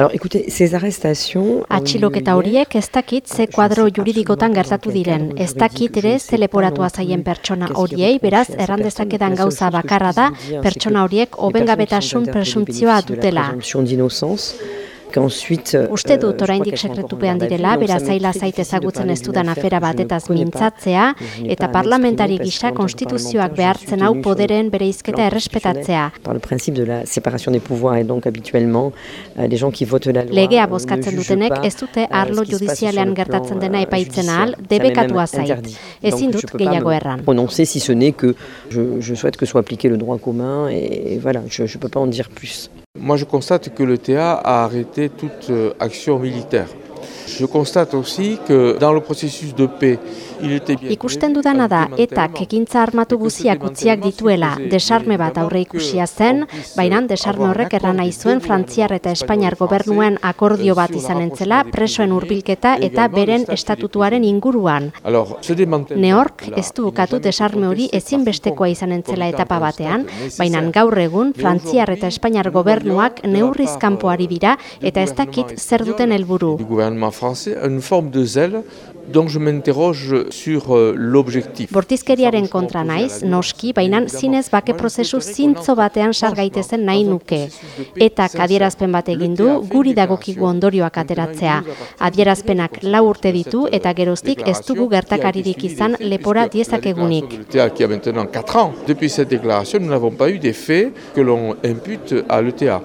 Alors, écoutez, ces arrestations... Atxiloketa horiek ez dakit ze kuadro juridikotan gertatu diren. Ez dakit ere ze leporatua zaien pertsona horiei, beraz, errandezakedan gauza bakarra da, pertsona horiek obengabetasun presuntzioa dutela. Euh, Uste dut oraindik sekretupean direla, bera zaila zait ezagutzen ez dudan afera batetaz mintzatzea, eta parlamentari gisa konstituzioak behartzen hau poderen bere izketa errespetatzea. Legea bozkatzen dutenek ez dute euh, arlo judizialean gertatzen dena epaitzen ahal, debekatua zait. Ezin dut gehiago erran. Prononcer si ce n'est que je, je souhaite que soit appliqué le droit commun et voilà, je ne peux pas en dire plus. Moi, je constate que le TA a arrêté toute euh, action militaire. Je constate aussi que dans le processus de paix, Ikusten dudana da, eta kekintza armatu guziak utziak dituela, desarme bat aurre ikusia zen, baina desarme horrek erran nahi zuen Frantziar eta Espainiar gobernuen akordio bat izan entzela, presoen hurbilketa eta beren estatutuaren inguruan. Neork ez du ukatu desarme hori ezinbestekoa izan entzela etapa batean, baina gaur egun Frantziar eta Espainiar gobernuak neurriz kanpoari dira eta ez dakit zer duten helburu. Donc je m'interroge sur euh, l'objectif. Bortizkeriaren kontra naiz, noski, baina zinez bake prozesu zintzo batean sar gaitezen nahi nuke. Eta adierazpen bat egin du guri dagokigu ondorioak ateratzea. Adierazpenak lau urte ditu eta geroztik ez dugu gertakaririk izan lepora diezakegunik. Qui a maintenant 4 ans. Depuis cette déclaration, nous n'avons pas eu des faits que l'on impute à l'ETA.